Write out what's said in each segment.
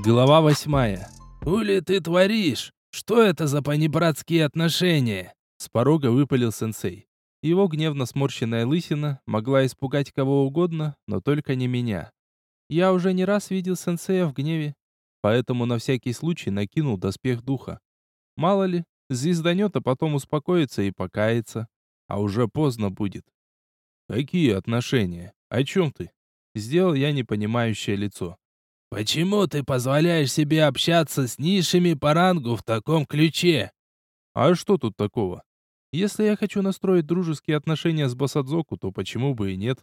Глава восьмая. «Хули ты творишь? Что это за понебратские отношения?» С порога выпалил сенсей. Его гневно сморщенная лысина могла испугать кого угодно, но только не меня. Я уже не раз видел сенсея в гневе, поэтому на всякий случай накинул доспех духа. Мало ли, звезданет, а потом успокоится и покается. А уже поздно будет. «Какие отношения? О чем ты?» Сделал я непонимающее лицо. «Почему ты позволяешь себе общаться с низшими по рангу в таком ключе?» «А что тут такого? Если я хочу настроить дружеские отношения с Басадзоку, то почему бы и нет?»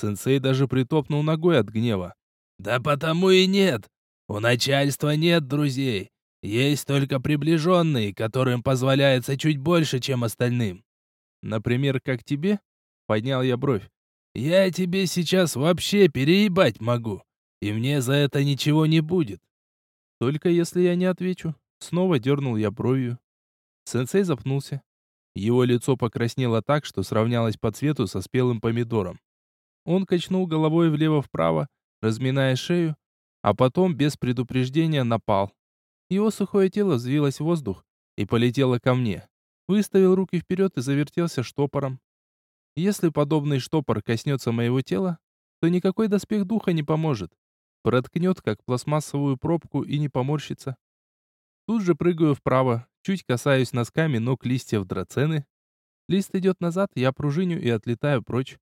Сенсей даже притопнул ногой от гнева. «Да потому и нет. У начальства нет друзей. Есть только приближенные, которым позволяется чуть больше, чем остальным». «Например, как тебе?» Поднял я бровь. «Я тебе сейчас вообще переебать могу и мне за это ничего не будет. Только если я не отвечу. Снова дернул я бровью. Сенсей запнулся. Его лицо покраснело так, что сравнялось по цвету со спелым помидором. Он качнул головой влево-вправо, разминая шею, а потом без предупреждения напал. Его сухое тело взвилось в воздух и полетело ко мне. Выставил руки вперед и завертелся штопором. Если подобный штопор коснется моего тела, то никакой доспех духа не поможет проткнет, как пластмассовую пробку, и не поморщится. Тут же прыгаю вправо, чуть касаюсь носками ног листьев драцены. Лист идет назад, я пружиню и отлетаю прочь.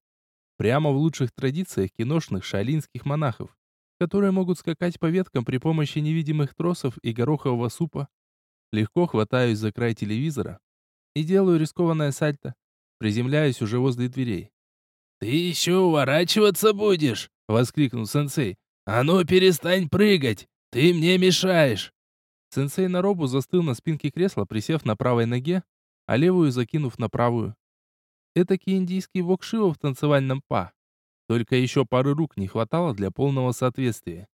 Прямо в лучших традициях киношных шалинских монахов, которые могут скакать по веткам при помощи невидимых тросов и горохового супа. Легко хватаюсь за край телевизора и делаю рискованное сальто. Приземляюсь уже возле дверей. «Ты еще уворачиваться будешь?» — воскликнул сенсей. «А ну перестань прыгать! Ты мне мешаешь!» Сенсей Наробу застыл на спинке кресла, присев на правой ноге, а левую закинув на правую. Этакий индийский вокшива в танцевальном па. Только еще пары рук не хватало для полного соответствия.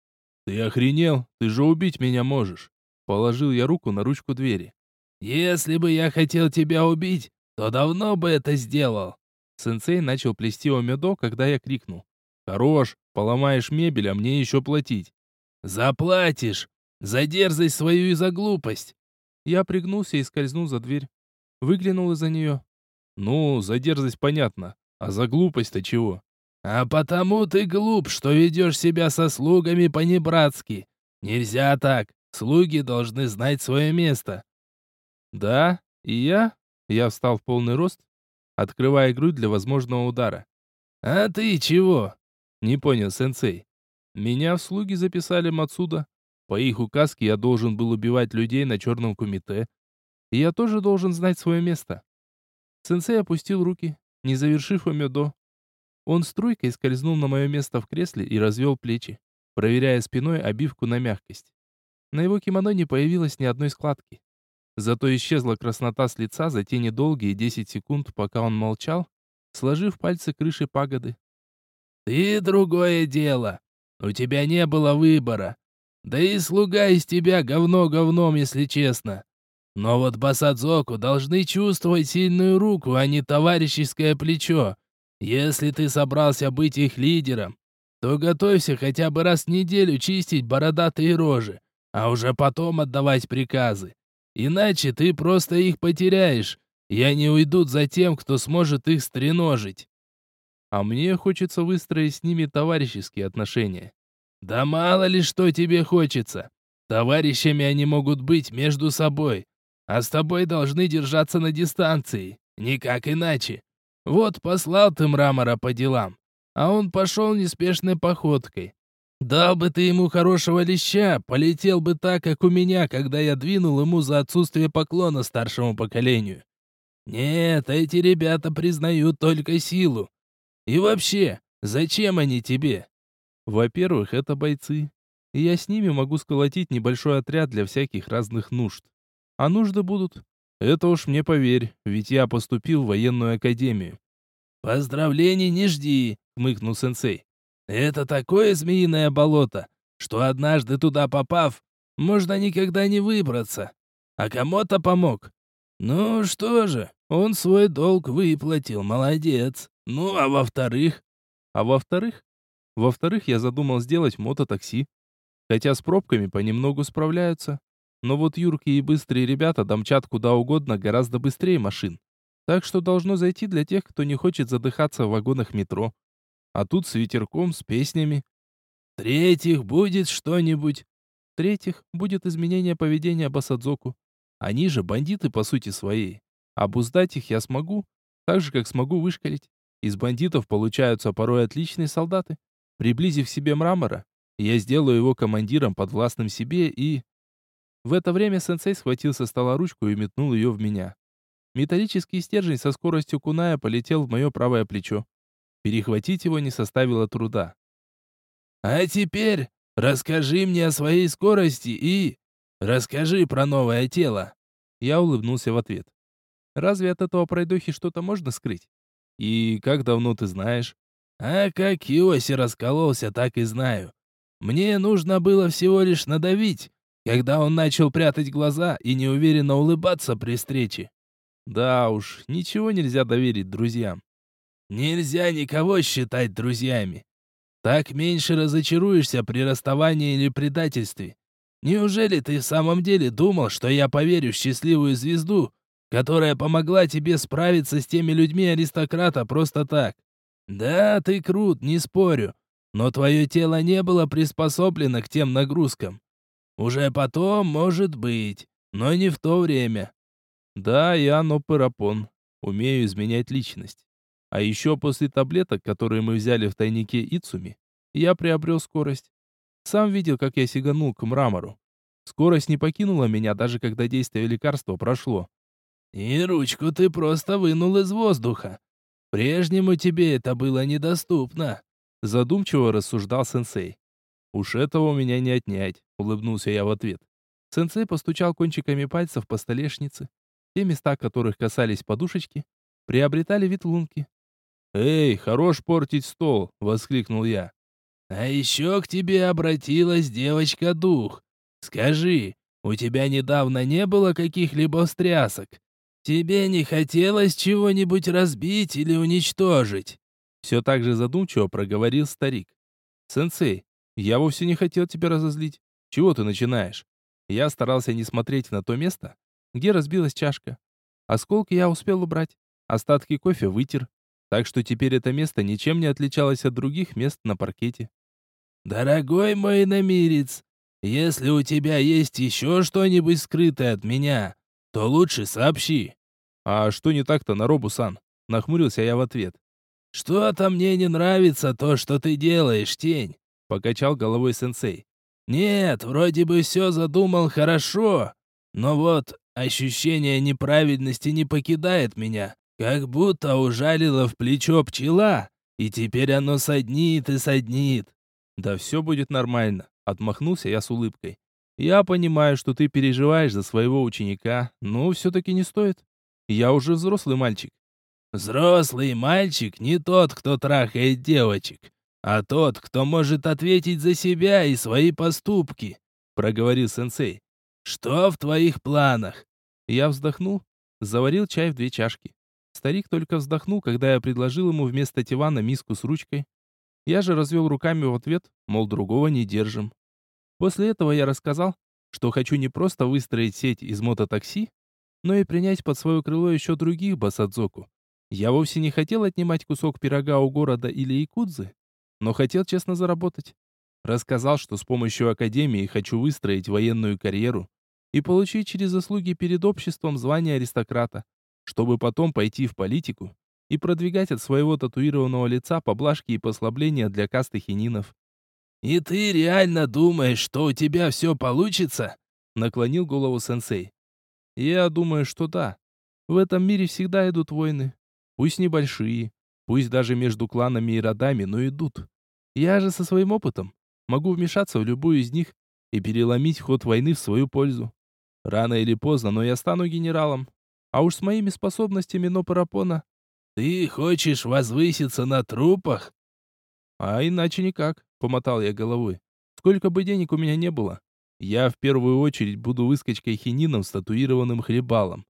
«Ты охренел? Ты же убить меня можешь!» Положил я руку на ручку двери. «Если бы я хотел тебя убить, то давно бы это сделал!» Сенсей начал плести омедо, когда я крикнул. «Хорош! Поломаешь мебель, а мне еще платить». «Заплатишь! За дерзость свою и за глупость!» Я пригнулся и скользнул за дверь. Выглянул из-за нее. «Ну, за дерзость понятно. А за глупость-то чего?» «А потому ты глуп, что ведешь себя со слугами по-небратски. Нельзя так. Слуги должны знать свое место». «Да? И я?» Я встал в полный рост, открывая грудь для возможного удара. «А ты чего?» Не понял, сенсей. Меня в слуги записали Мацуда. По их указке я должен был убивать людей на черном кумите. И я тоже должен знать свое место. Сенсей опустил руки, не завершив омедо. Он струйкой скользнул на мое место в кресле и развел плечи, проверяя спиной обивку на мягкость. На его кимоно не появилось ни одной складки. Зато исчезла краснота с лица за те недолгие 10 секунд, пока он молчал, сложив пальцы крыши пагоды. Ты другое дело. У тебя не было выбора. Да и слуга из тебя говно говном, если честно. Но вот Басадзоку должны чувствовать сильную руку, а не товарищеское плечо. Если ты собрался быть их лидером, то готовься хотя бы раз в неделю чистить бородатые рожи, а уже потом отдавать приказы. Иначе ты просто их потеряешь, и они уйдут за тем, кто сможет их стреножить а мне хочется выстроить с ними товарищеские отношения. Да мало ли что тебе хочется. Товарищами они могут быть между собой, а с тобой должны держаться на дистанции, никак иначе. Вот послал ты мрамора по делам, а он пошел неспешной походкой. Дал бы ты ему хорошего леща, полетел бы так, как у меня, когда я двинул ему за отсутствие поклона старшему поколению. Нет, эти ребята признают только силу, и вообще, зачем они тебе? Во-первых, это бойцы. И я с ними могу сколотить небольшой отряд для всяких разных нужд. А нужды будут. Это уж мне поверь, ведь я поступил в военную академию. Поздравлений не жди, хмыкнул сенсей. Это такое змеиное болото, что однажды туда попав, можно никогда не выбраться. А кому-то помог. Ну что же, он свой долг выплатил, молодец. Ну, а во-вторых? А во-вторых? Во-вторых, я задумал сделать мототакси. Хотя с пробками понемногу справляются. Но вот юркие и быстрые ребята домчат куда угодно гораздо быстрее машин. Так что должно зайти для тех, кто не хочет задыхаться в вагонах метро. А тут с ветерком, с песнями. В-третьих, будет что-нибудь. В-третьих, будет изменение поведения Басадзоку. Они же бандиты по сути своей. Обуздать их я смогу, так же, как смогу вышкалить. Из бандитов получаются порой отличные солдаты. Приблизив себе мрамора, я сделаю его командиром подвластным себе и... В это время сенсей схватил со стола ручку и метнул ее в меня. Металлический стержень со скоростью куная полетел в мое правое плечо. Перехватить его не составило труда. «А теперь расскажи мне о своей скорости и... расскажи про новое тело!» Я улыбнулся в ответ. «Разве от этого пройдохи что-то можно скрыть? И как давно ты знаешь?» «А как Киоси раскололся, так и знаю. Мне нужно было всего лишь надавить, когда он начал прятать глаза и неуверенно улыбаться при встрече. Да уж, ничего нельзя доверить друзьям. Нельзя никого считать друзьями. Так меньше разочаруешься при расставании или предательстве. Неужели ты в самом деле думал, что я поверю в счастливую звезду, которая помогла тебе справиться с теми людьми аристократа просто так? Да, ты крут, не спорю, но твое тело не было приспособлено к тем нагрузкам. Уже потом, может быть, но не в то время. Да, я Нопырапон. Умею изменять личность. А еще после таблеток, которые мы взяли в тайнике Ицуми, я приобрел скорость. Сам видел, как я сиганул к мрамору. Скорость не покинула меня, даже когда действие лекарства прошло. И ручку ты просто вынул из воздуха. Прежнему тебе это было недоступно. Задумчиво рассуждал сенсей. «Уж этого у меня не отнять», — улыбнулся я в ответ. Сенсей постучал кончиками пальцев по столешнице. Те места, которых касались подушечки, приобретали вид лунки. «Эй, хорош портить стол!» — воскликнул я. «А еще к тебе обратилась девочка-дух. Скажи, у тебя недавно не было каких-либо встрясок? Тебе не хотелось чего-нибудь разбить или уничтожить?» Все так же задумчиво проговорил старик. «Сенсей, я вовсе не хотел тебя разозлить. Чего ты начинаешь? Я старался не смотреть на то место, где разбилась чашка. Осколки я успел убрать, остатки кофе вытер, так что теперь это место ничем не отличалось от других мест на паркете. «Дорогой мой намерец, если у тебя есть еще что-нибудь скрытое от меня, то лучше сообщи». «А что не так-то, Наробу-сан?» — нахмурился я в ответ. «Что-то мне не нравится то, что ты делаешь, тень покачал головой сенсей. Нет, вроде бы все задумал хорошо, но вот ощущение неправильности не покидает меня, как будто ужалила в плечо пчела, и теперь оно саднит и саднит. Да все будет нормально, отмахнулся я с улыбкой. Я понимаю, что ты переживаешь за своего ученика, но все-таки не стоит. Я уже взрослый мальчик. Взрослый мальчик не тот, кто трахает девочек а тот, кто может ответить за себя и свои поступки», — проговорил сенсей. «Что в твоих планах?» Я вздохнул, заварил чай в две чашки. Старик только вздохнул, когда я предложил ему вместо тивана миску с ручкой. Я же развел руками в ответ, мол, другого не держим. После этого я рассказал, что хочу не просто выстроить сеть из мототакси, но и принять под свое крыло еще других басадзоку. Я вовсе не хотел отнимать кусок пирога у города или якудзы, но хотел честно заработать. Рассказал, что с помощью академии хочу выстроить военную карьеру и получить через заслуги перед обществом звание аристократа, чтобы потом пойти в политику и продвигать от своего татуированного лица поблажки и послабления для касты хининов. «И ты реально думаешь, что у тебя все получится?» наклонил голову сенсей. «Я думаю, что да. В этом мире всегда идут войны. Пусть небольшие, пусть даже между кланами и родами, но идут. Я же со своим опытом могу вмешаться в любую из них и переломить ход войны в свою пользу. Рано или поздно, но я стану генералом. А уж с моими способностями Нопарапона... Ты хочешь возвыситься на трупах? А иначе никак, помотал я головой. Сколько бы денег у меня не было, я в первую очередь буду выскочкой хинином с татуированным хлебалом.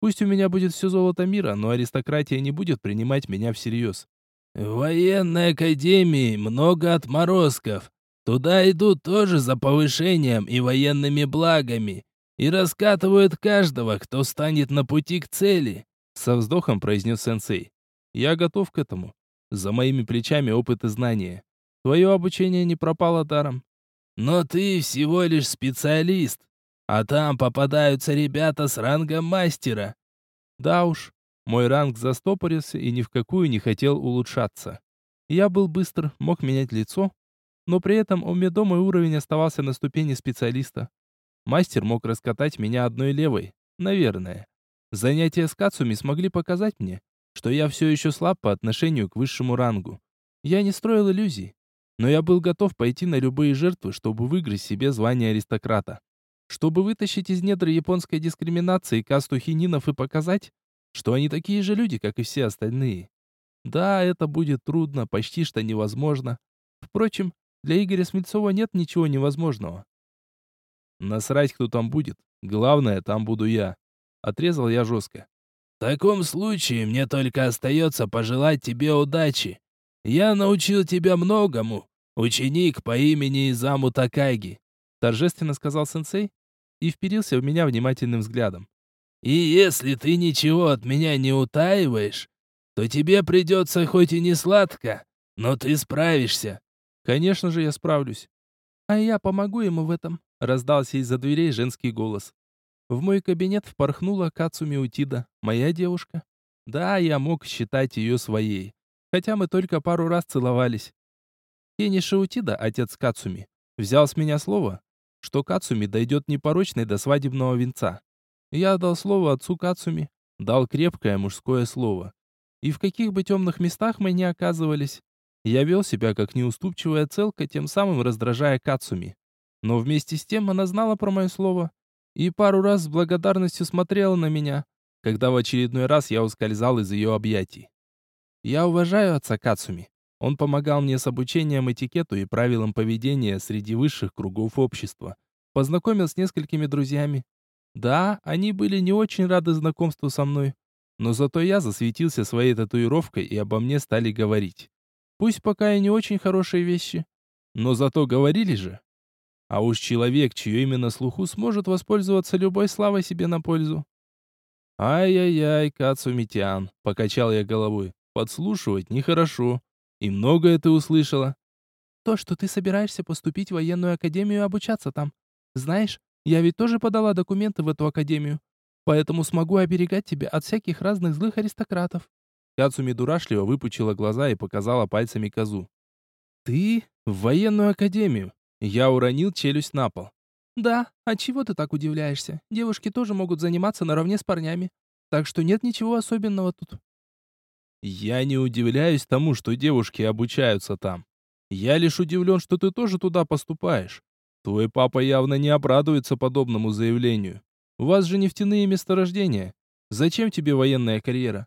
Пусть у меня будет все золото мира, но аристократия не будет принимать меня всерьез. В военной академии много отморозков. Туда идут тоже за повышением и военными благами. И раскатывают каждого, кто станет на пути к цели. Со вздохом произнес сенсей. Я готов к этому. За моими плечами опыт и знания. Твое обучение не пропало даром. Но ты всего лишь специалист. А там попадаются ребята с рангом мастера. Да уж, мой ранг застопорился и ни в какую не хотел улучшаться. Я был быстр, мог менять лицо, но при этом у меня мой уровень оставался на ступени специалиста. Мастер мог раскатать меня одной левой, наверное. Занятия с Кацуми смогли показать мне, что я все еще слаб по отношению к высшему рангу. Я не строил иллюзий, но я был готов пойти на любые жертвы, чтобы выиграть себе звание аристократа. Чтобы вытащить из недр японской дискриминации касту хининов и показать, что они такие же люди, как и все остальные. Да, это будет трудно, почти что невозможно. Впрочем, для Игоря Смельцова нет ничего невозможного. Насрать, кто там будет. Главное, там буду я. Отрезал я жестко. В таком случае мне только остается пожелать тебе удачи. Я научил тебя многому, ученик по имени Изаму Такаги. Торжественно сказал сенсей и вперился в меня внимательным взглядом. И если ты ничего от меня не утаиваешь, то тебе придется хоть и не сладко, но ты справишься. Конечно же, я справлюсь. А я помогу ему в этом, раздался из-за дверей женский голос. В мой кабинет впорхнула Кацуми Утида, моя девушка. Да, я мог считать ее своей, хотя мы только пару раз целовались. Кениши Утида, отец Кацуми, взял с меня слово, что Кацуми дойдет непорочной до свадебного венца. Я дал слово отцу Кацуми, дал крепкое мужское слово. И в каких бы темных местах мы ни оказывались, я вел себя как неуступчивая целка, тем самым раздражая Кацуми. Но вместе с тем она знала про мое слово и пару раз с благодарностью смотрела на меня, когда в очередной раз я ускользал из ее объятий. Я уважаю отца Кацуми. Он помогал мне с обучением этикету и правилам поведения среди высших кругов общества. Познакомил с несколькими друзьями, да, они были не очень рады знакомству со мной, но зато я засветился своей татуировкой и обо мне стали говорить. Пусть пока и не очень хорошие вещи, но зато говорили же. А уж человек, чье имя на слуху, сможет воспользоваться любой славой себе на пользу. «Ай-яй-яй, Кацумитян», — покачал я головой. «Подслушивать нехорошо. И многое ты услышала». «То, что ты собираешься поступить в военную академию и обучаться там. Знаешь, я ведь тоже подала документы в эту академию, поэтому смогу оберегать тебя от всяких разных злых аристократов». Кацуми дурашливо выпучила глаза и показала пальцами козу. «Ты? В военную академию?» Я уронил челюсть на пол. «Да, а чего ты так удивляешься? Девушки тоже могут заниматься наравне с парнями. Так что нет ничего особенного тут». «Я не удивляюсь тому, что девушки обучаются там. Я лишь удивлен, что ты тоже туда поступаешь. Твой папа явно не обрадуется подобному заявлению. У вас же нефтяные месторождения. Зачем тебе военная карьера?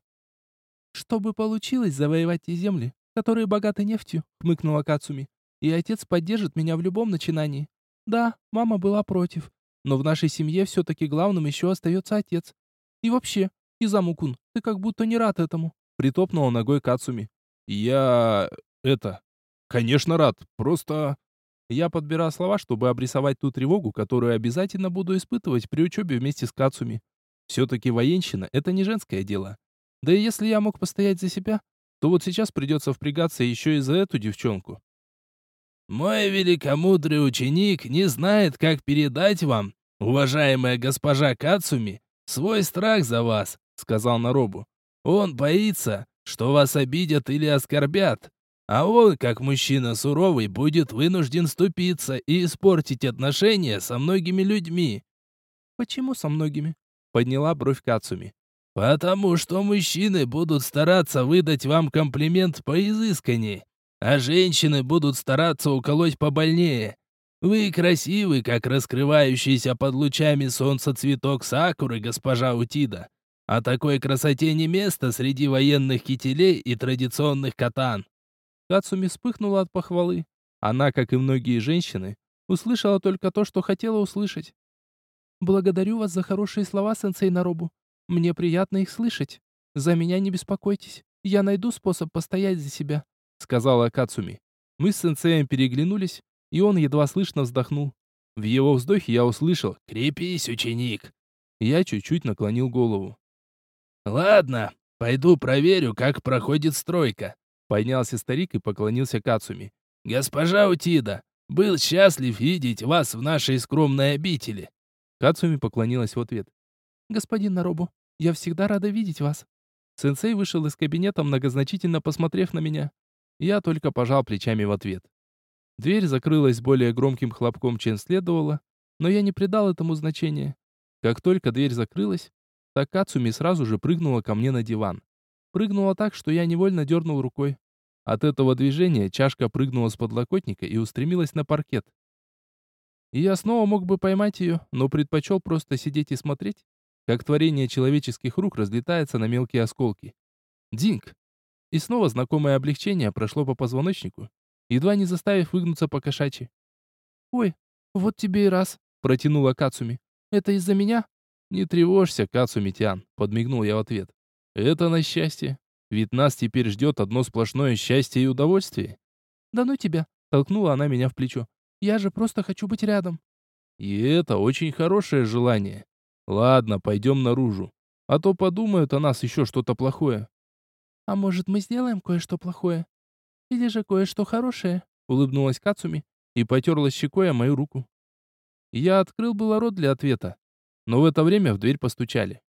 Чтобы получилось завоевать те земли, которые богаты нефтью, хмыкнула Кацуми. И отец поддержит меня в любом начинании. Да, мама была против, но в нашей семье все-таки главным еще остается отец. И вообще, Изамукун, ты как будто не рад этому. Притопнула ногой Кацуми. Я... это... Конечно рад, просто... Я подбираю слова, чтобы обрисовать ту тревогу, которую обязательно буду испытывать при учебе вместе с Кацуми. Все-таки военщина — это не женское дело. Да и если я мог постоять за себя, то вот сейчас придется впрягаться еще и за эту девчонку. «Мой великомудрый ученик не знает, как передать вам, уважаемая госпожа Кацуми, свой страх за вас», — сказал Наробу. «Он боится, что вас обидят или оскорбят, а он, как мужчина суровый, будет вынужден ступиться и испортить отношения со многими людьми. Почему со многими? Подняла бровь Кацуми. Потому что мужчины будут стараться выдать вам комплимент поизысканнее, а женщины будут стараться уколоть побольнее. Вы красивы, как раскрывающийся под лучами солнца цветок сакуры, госпожа Утида. А такой красоте не место среди военных кителей и традиционных катан. Кацуми вспыхнула от похвалы. Она, как и многие женщины, услышала только то, что хотела услышать. «Благодарю вас за хорошие слова, сенсей Наробу. Мне приятно их слышать. За меня не беспокойтесь. Я найду способ постоять за себя», — сказала Кацуми. Мы с сенсеем переглянулись, и он едва слышно вздохнул. В его вздохе я услышал «Крепись, ученик!» Я чуть-чуть наклонил голову. «Ладно, пойду проверю, как проходит стройка». Поднялся старик и поклонился Кацуми. «Госпожа Утида, был счастлив видеть вас в нашей скромной обители». Кацуми поклонилась в ответ. «Господин Наробу, я всегда рада видеть вас». Сенсей вышел из кабинета, многозначительно посмотрев на меня. Я только пожал плечами в ответ. Дверь закрылась более громким хлопком, чем следовало, но я не придал этому значения. Как только дверь закрылась, так Кацуми сразу же прыгнула ко мне на диван. Прыгнула так, что я невольно дернул рукой. От этого движения чашка прыгнула с подлокотника и устремилась на паркет. Я снова мог бы поймать ее, но предпочел просто сидеть и смотреть, как творение человеческих рук разлетается на мелкие осколки. Динг! И снова знакомое облегчение прошло по позвоночнику, едва не заставив выгнуться по кошачьи. «Ой, вот тебе и раз», — протянула Кацуми. «Это из-за меня?» «Не тревожься, Кацуми-тян», — подмигнул я в ответ. «Это на счастье. Ведь нас теперь ждет одно сплошное счастье и удовольствие». «Да ну тебя», — толкнула она меня в плечо. «Я же просто хочу быть рядом». «И это очень хорошее желание. Ладно, пойдем наружу. А то подумают о нас еще что-то плохое. А может, мы сделаем кое-что плохое? Или же кое-что хорошее? Улыбнулась Кацуми и потерла щекой о мою руку. Я открыл было рот для ответа, но в это время в дверь постучали.